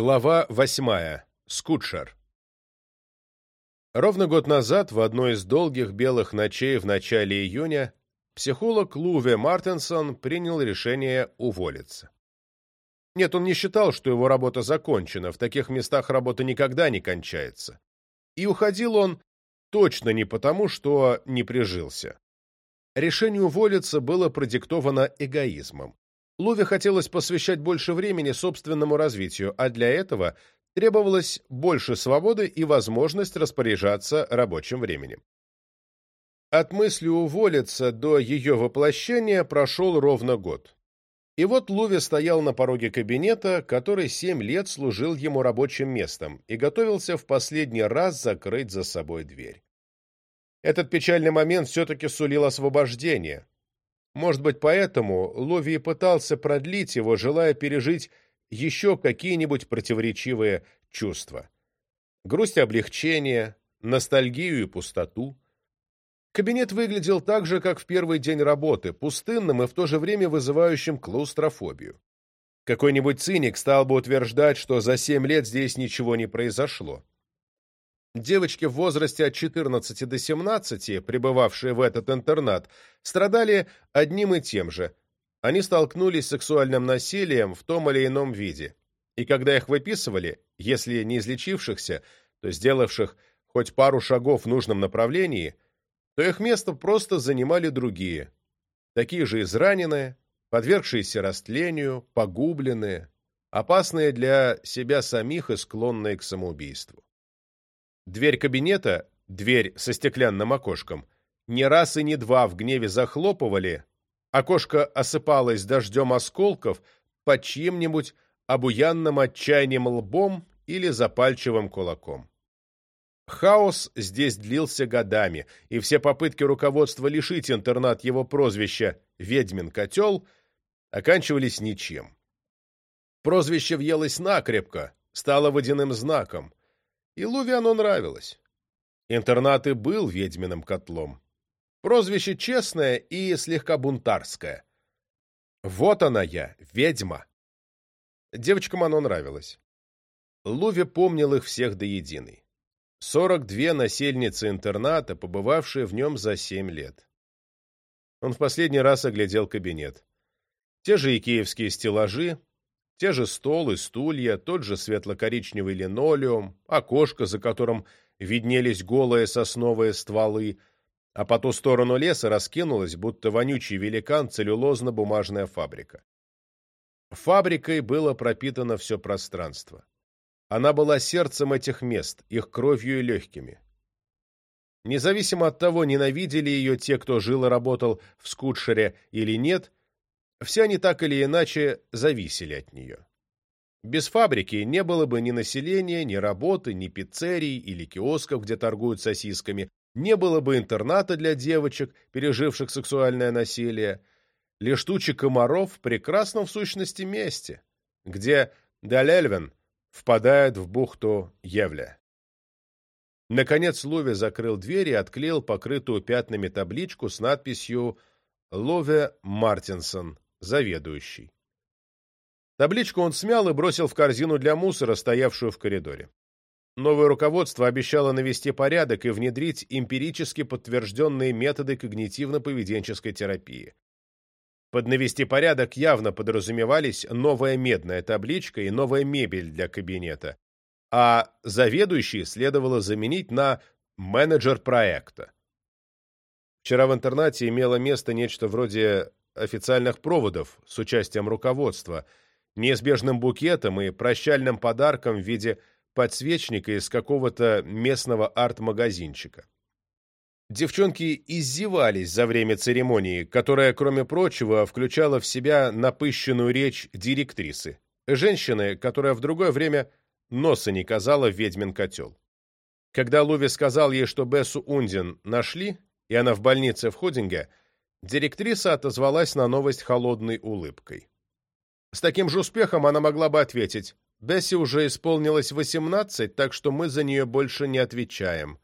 Глава 8. Скутшер. Ровно год назад, в одной из долгих белых ночей в начале июня, психолог Луве Мартенсон принял решение уволиться. Нет, он не считал, что его работа закончена, в таких местах работа никогда не кончается. И уходил он точно не потому, что не прижился. Решение уволиться было продиктовано эгоизмом. Луве хотелось посвящать больше времени собственному развитию, а для этого требовалось больше свободы и возможность распоряжаться рабочим временем. От мысли уволиться до ее воплощения прошел ровно год. И вот Луви стоял на пороге кабинета, который семь лет служил ему рабочим местом и готовился в последний раз закрыть за собой дверь. Этот печальный момент все-таки сулил освобождение, может быть, поэтому Лови пытался продлить его, желая пережить еще какие-нибудь противоречивые чувства. Грусть облегчения, ностальгию и пустоту. Кабинет выглядел так же, как в первый день работы, пустынным и в то же время вызывающим клаустрофобию. Какой-нибудь циник стал бы утверждать, что за семь лет здесь ничего не произошло. Девочки в возрасте от 14 до 17, пребывавшие в этот интернат, страдали одним и тем же. Они столкнулись с сексуальным насилием в том или ином виде. И когда их выписывали, если не излечившихся, то сделавших хоть пару шагов в нужном направлении, то их место просто занимали другие, такие же израненные, подвергшиеся растлению, погубленные, опасные для себя самих и склонные к самоубийству. Дверь кабинета, дверь со стеклянным окошком, не раз и не два в гневе захлопывали, окошко осыпалось дождем осколков под чьим-нибудь обуянным отчаянием лбом или запальчивым кулаком. Хаос здесь длился годами, и все попытки руководства лишить интернат его прозвища «Ведьмин котел» оканчивались ничем. Прозвище въелось накрепко, стало водяным знаком и Лувиану нравилось. Интернат и был ведьминым котлом. Прозвище честное и слегка бунтарское. Вот она я, ведьма. Девочкам оно нравилось. Луви помнил их всех до единой. 42 насельницы интерната, побывавшие в нем за 7 лет. Он в последний раз оглядел кабинет. Те же и киевские стеллажи, те же столы, стулья, тот же светло-коричневый линолеум, а окошко, за которым виднелись голые сосновые стволы, а по ту сторону леса раскинулась, будто вонючий великан, целлюлозно-бумажная фабрика. Фабрикой было пропитано все пространство. Она была сердцем этих мест, их кровью и легкими. Независимо от того, ненавидели ее те, кто жил и работал в Скутшере или нет, все они так или иначе зависели от нее. Без фабрики не было бы ни населения, ни работы, ни пиццерий или киосков, где торгуют сосисками, не было бы интерната для девочек, переживших сексуальное насилие, лишь тучи комаров в прекрасном в сущности месте, где Далельвен впадает в бухту Евля. Наконец Лови закрыл дверь и отклеил покрытую пятнами табличку с надписью «Лове Мартинсон заведующий. Табличку он смял и бросил в корзину для мусора, стоявшую в коридоре. Новое руководство обещало навести порядок и внедрить эмпирически подтвержденные методы когнитивно-поведенческой терапии. Под «навести порядок» явно подразумевались новая медная табличка и новая мебель для кабинета, а заведующий следовало заменить на «менеджер проекта». Вчера в интернате имело место нечто вроде официальных проводов с участием руководства, неизбежным букетом и прощальным подарком в виде подсвечника из какого-то местного арт-магазинчика. Девчонки издевались за время церемонии, которая, кроме прочего, включала в себя напыщенную речь директрисы, женщины, которая в другое время носа не казала ведьмин котел. Когда Луви сказал ей, что Бессу Ундин нашли, и она в больнице в Ходинге, Директриса отозвалась на новость холодной улыбкой. С таким же успехом она могла бы ответить. Бесси уже исполнилось 18, так что мы за нее больше не отвечаем.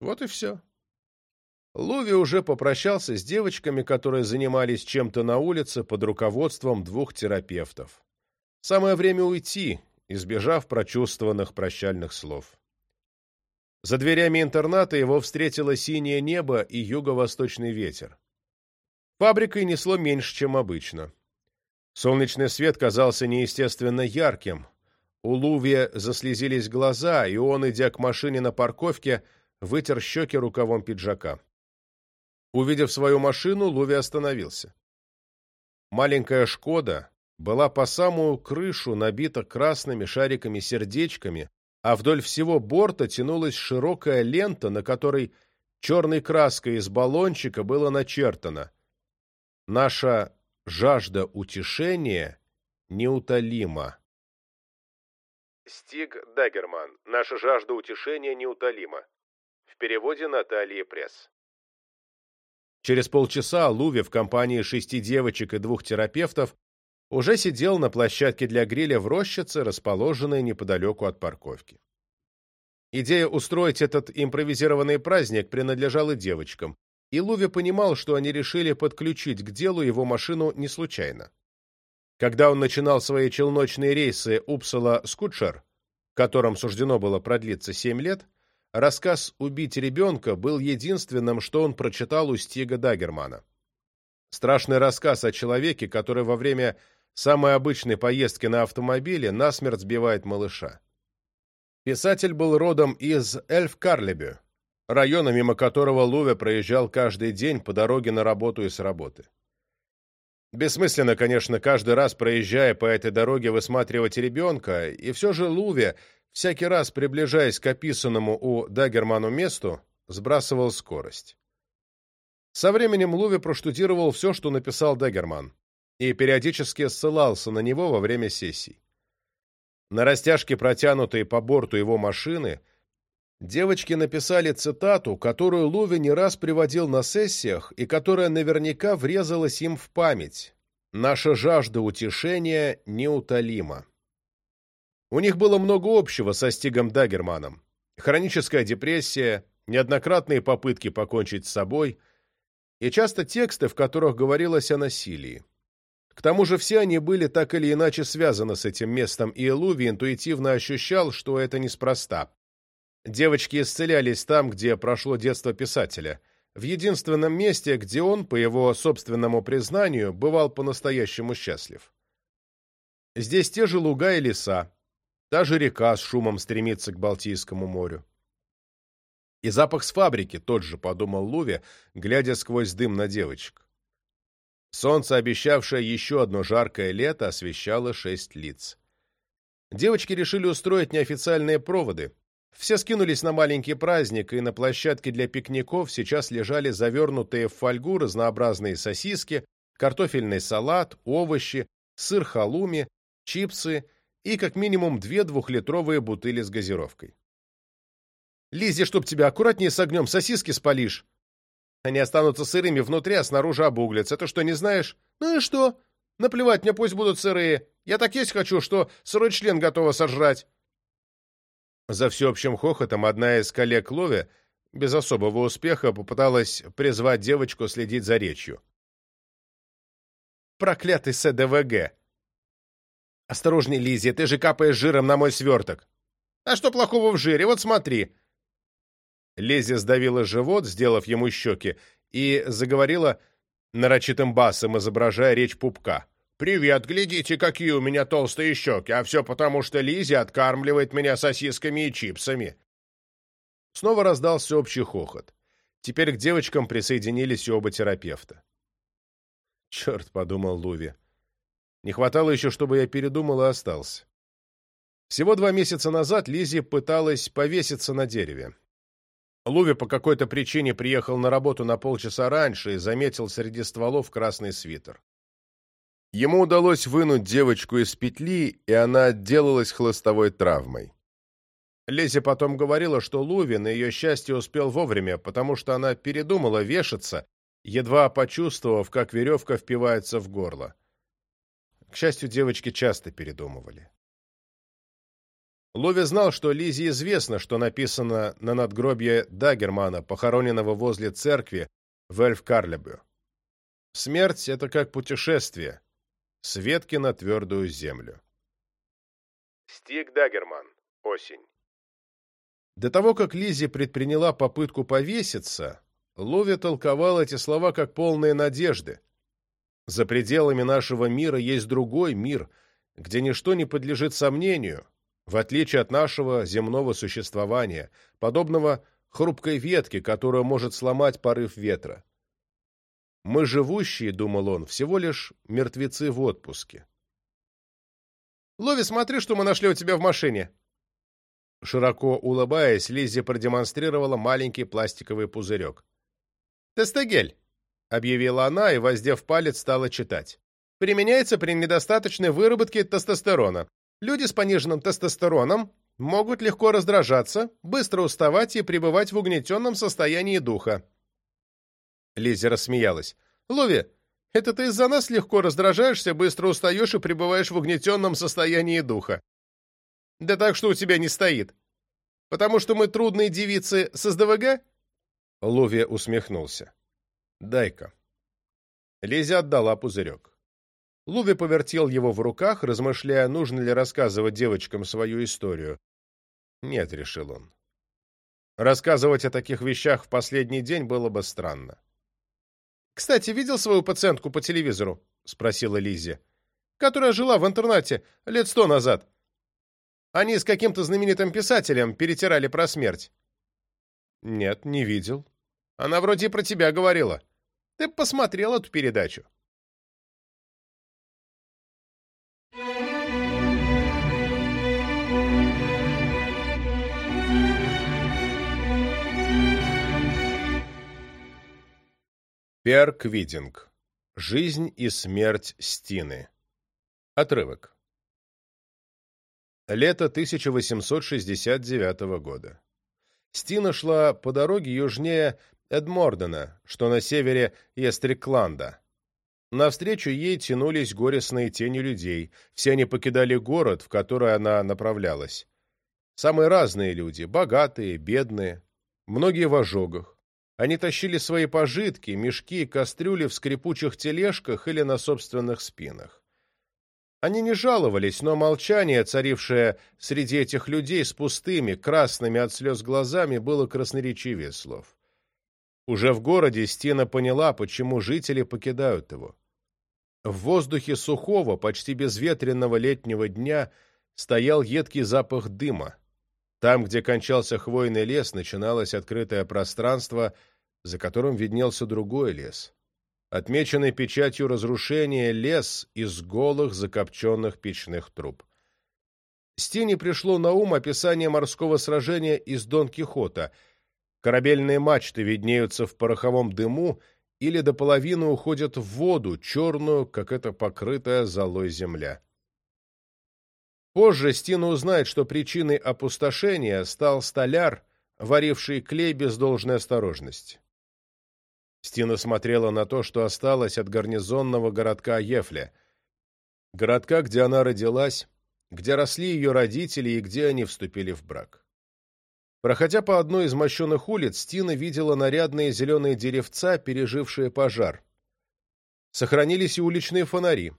Вот и все. Луви уже попрощался с девочками, которые занимались чем-то на улице под руководством двух терапевтов. Самое время уйти, избежав прочувствованных прощальных слов. За дверями интерната его встретило синее небо и юго-восточный ветер. Фабрикой несло меньше, чем обычно. Солнечный свет казался неестественно ярким. У Лувия заслезились глаза, и он, идя к машине на парковке, вытер щеки рукавом пиджака. Увидев свою машину, Луви остановился. Маленькая «Шкода» была по самую крышу набита красными шариками-сердечками, а вдоль всего борта тянулась широкая лента, на которой черной краской из баллончика было начертано — Наша жажда утешения неутолима. Стиг Дагерман. Наша жажда утешения неутолима. В переводе Натальи Пресс. Через полчаса Луви в компании шести девочек и двух терапевтов уже сидел на площадке для гриля в рощице, расположенной неподалеку от парковки. Идея устроить этот импровизированный праздник принадлежала девочкам, и Луви понимал, что они решили подключить к делу его машину не случайно. Когда он начинал свои челночные рейсы Упсала-Скучер, которым суждено было продлиться семь лет, рассказ «Убить ребенка» был единственным, что он прочитал у Стига Дагермана. Страшный рассказ о человеке, который во время самой обычной поездки на автомобиле насмерть сбивает малыша. Писатель был родом из Эльф-Карлебю, района, мимо которого Луве проезжал каждый день по дороге на работу и с работы. Бессмысленно, конечно, каждый раз проезжая по этой дороге высматривать ребенка, и все же Луве, всякий раз приближаясь к описанному у Дагерману месту, сбрасывал скорость. Со временем Луве проштудировал все, что написал Дагерман, и периодически ссылался на него во время сессий. На растяжке, протянутой по борту его машины, Девочки написали цитату, которую Луви не раз приводил на сессиях и которая наверняка врезалась им в память. «Наша жажда утешения неутолима». У них было много общего со Стигом Дагерманом. Хроническая депрессия, неоднократные попытки покончить с собой и часто тексты, в которых говорилось о насилии. К тому же все они были так или иначе связаны с этим местом, и Луви интуитивно ощущал, что это неспроста. Девочки исцелялись там, где прошло детство писателя, в единственном месте, где он, по его собственному признанию, бывал по-настоящему счастлив. Здесь те же луга и леса, та же река с шумом стремится к Балтийскому морю. И запах с фабрики тот же, подумал Луви, глядя сквозь дым на девочек. Солнце, обещавшее еще одно жаркое лето, освещало шесть лиц. Девочки решили устроить неофициальные проводы, все скинулись на маленький праздник, и на площадке для пикников сейчас лежали завернутые в фольгу разнообразные сосиски, картофельный салат, овощи, сыр халуми, чипсы и как минимум две двухлитровые бутыли с газировкой. «Лиззи, чтоб тебя аккуратнее с огнем, сосиски спалишь!» «Они останутся сырыми внутри, а снаружи обуглятся. Это что, не знаешь?» «Ну и что? Наплевать, мне пусть будут сырые. Я так есть хочу, что сырой член готова сожрать!» За всеобщим хохотом одна из коллег Лови без особого успеха попыталась призвать девочку следить за речью. «Проклятый СДВГ!» «Осторожней, Лизия, ты же капаешь жиром на мой сверток!» «А что плохого в жире? Вот смотри!» Лизия сдавила живот, сделав ему щеки, и заговорила нарочитым басом, изображая речь пупка. «Привет, глядите, какие у меня толстые щеки, а все потому, что Лизи откармливает меня сосисками и чипсами». Снова раздался общий хохот. Теперь к девочкам присоединились оба терапевта. «Черт», — подумал Луви, — «не хватало еще, чтобы я передумал и остался». Всего два месяца назад Лизи пыталась повеситься на дереве. Луви по какой-то причине приехал на работу на полчаса раньше и заметил среди стволов красный свитер. Ему удалось вынуть девочку из петли, и она отделалась хлыстовой травмой. Леся потом говорила, что Лувин ее счастье успел вовремя, потому что она передумала вешаться, едва почувствовав, как веревка впивается в горло. К счастью, девочки часто передумывали. Лови знал, что Лизе известно, что написано на надгробье Дагермана, похороненного возле церкви в Эльф-Карлебю. Смерть — это как путешествие. Светки на твердую землю. Стиг Дагерман. Осень. До того, как Лизи предприняла попытку повеситься, Лови толковал эти слова как полные надежды. За пределами нашего мира есть другой мир, где ничто не подлежит сомнению, в отличие от нашего земного существования, подобного хрупкой ветке, которую может сломать порыв ветра. Мы живущие, — думал он, — всего лишь мертвецы в отпуске. «Лови, смотри, что мы нашли у тебя в машине!» Широко улыбаясь, Лиззи продемонстрировала маленький пластиковый пузырек. «Тестегель!» — объявила она и, воздев палец, стала читать. «Применяется при недостаточной выработке тестостерона. Люди с пониженным тестостероном могут легко раздражаться, быстро уставать и пребывать в угнетенном состоянии духа. Лиза рассмеялась. «Лови, это ты из-за нас легко раздражаешься, быстро устаешь и пребываешь в угнетенном состоянии духа. Да так, что у тебя не стоит. Потому что мы трудные девицы с СДВГ?» Лови усмехнулся. «Дай-ка». Лиза отдала пузырек. Луви повертел его в руках, размышляя, нужно ли рассказывать девочкам свою историю. «Нет», — решил он. Рассказывать о таких вещах в последний день было бы странно. «Кстати, видел свою пациентку по телевизору?» — спросила Лиззи. «Которая жила в интернате лет сто назад. Они с каким-то знаменитым писателем перетирали про смерть». «Нет, не видел. Она вроде про тебя говорила. Ты посмотрел эту передачу». Пер Квитинг. Жизнь и смерть Стины. Отрывок. Лето 1869 года. Стина шла по дороге южнее Эдмордена, что на севере Ястрикланда. Навстречу ей тянулись горестные тени людей, все они покидали город, в который она направлялась. Самые разные люди, богатые, бедные, многие в ожогах. Они тащили свои пожитки, мешки кастрюли в скрипучих тележках или на собственных спинах. Они не жаловались, но молчание, царившее среди этих людей с пустыми, красными от слез глазами, было красноречивее слов. Уже в городе Стина поняла, почему жители покидают его. В воздухе сухого, почти безветренного летнего дня стоял едкий запах дыма. Там, где кончался хвойный лес, начиналось открытое пространство — за которым виднелся другой лес, отмеченный печатью разрушения лес из голых закопченных печных труб. Стине пришло на ум описание морского сражения из Дон Кихота. Корабельные мачты виднеются в пороховом дыму или до половины уходят в воду, черную, как эта покрытая золой земля. Позже Стина узнает, что причиной опустошения стал столяр, варивший клей без должной осторожности. Стина смотрела на то, что осталось от гарнизонного городка Ефле, городка, где она родилась, где росли ее родители и где они вступили в брак. Проходя по одной из мощенных улиц, Стина видела нарядные зеленые деревца, пережившие пожар. Сохранились и уличные фонари.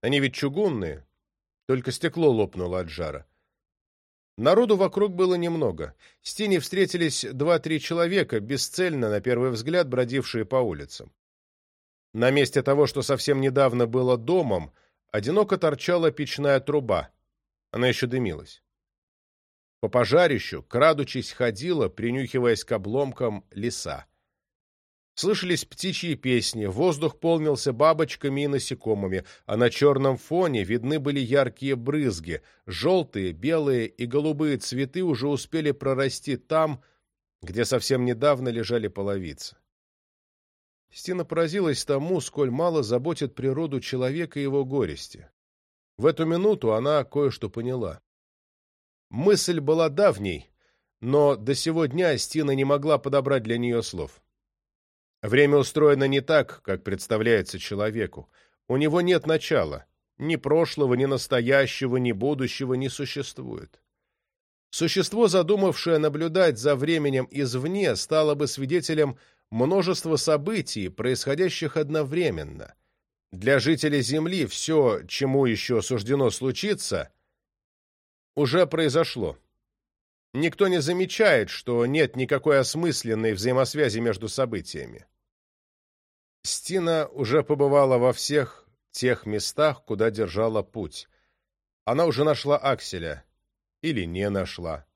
Они ведь чугунные, только стекло лопнуло от жара. Народу вокруг было немного. С тени встретились два-три человека, бесцельно, на первый взгляд, бродившие по улицам. На месте того, что совсем недавно было домом, одиноко торчала печная труба. Она еще дымилась. По пожарищу, крадучись, ходила, принюхиваясь к обломкам, леса. Слышались птичьи песни, воздух полнился бабочками и насекомыми, а на черном фоне видны были яркие брызги. Желтые, белые и голубые цветы уже успели прорасти там, где совсем недавно лежали половицы. Стина поразилась тому, сколь мало заботит природу человека и его горести. В эту минуту она кое-что поняла. Мысль была давней, но до сего дня Стина не могла подобрать для нее слов. Время устроено не так, как представляется человеку. У него нет начала. Ни прошлого, ни настоящего, ни будущего не существует. Существо, задумавшее наблюдать за временем извне, стало бы свидетелем множества событий, происходящих одновременно. Для жителей Земли все, чему еще суждено случиться, уже произошло никто не замечает, что нет никакой осмысленной взаимосвязи между событиями. Стина уже побывала во всех тех местах, куда держала путь. Она уже нашла Акселя. Или не нашла.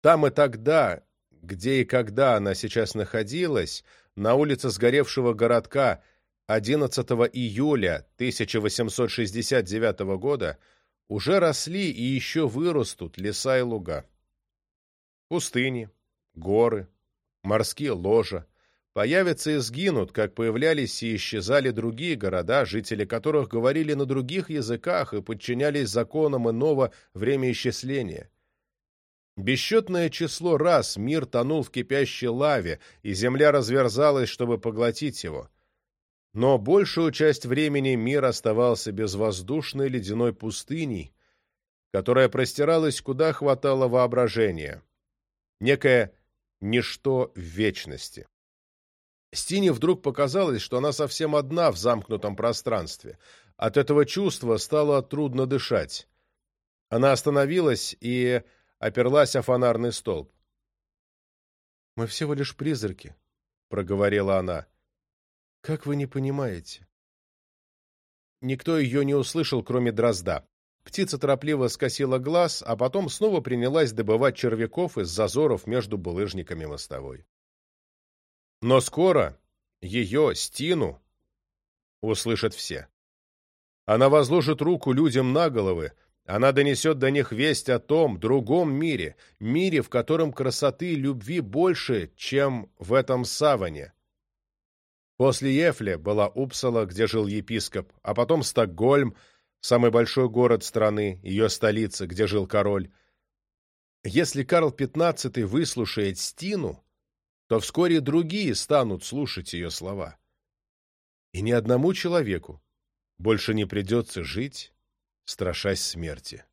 Там и тогда, где и когда она сейчас находилась, на улице сгоревшего городка 11 июля 1869 года, уже росли и еще вырастут леса и луга. Пустыни, горы, морские ложа появятся и сгинут, как появлялись и исчезали другие города, жители которых говорили на других языках и подчинялись законам иного времяисчисления. Бесчетное число раз мир тонул в кипящей лаве, и земля разверзалась, чтобы поглотить его — но большую часть времени мир оставался безвоздушной ледяной пустыней, которая простиралась куда хватало воображения. Некое ничто в вечности. Стине вдруг показалось, что она совсем одна в замкнутом пространстве. От этого чувства стало трудно дышать. Она остановилась и оперлась о фонарный столб. «Мы всего лишь призраки», — проговорила она. Как вы не понимаете? Никто ее не услышал, кроме дрозда. Птица торопливо скосила глаз, а потом снова принялась добывать червяков из зазоров между булыжниками мостовой. Но скоро ее, Стину, услышат все. Она возложит руку людям на головы, она донесет до них весть о том, другом мире, мире, в котором красоты и любви больше, чем в этом саване, После Ефле была Упсала, где жил епископ, а потом Стокгольм, самый большой город страны, ее столица, где жил король. Если Карл XV выслушает Стину, то вскоре другие станут слушать ее слова. И ни одному человеку больше не придется жить, страшась смерти.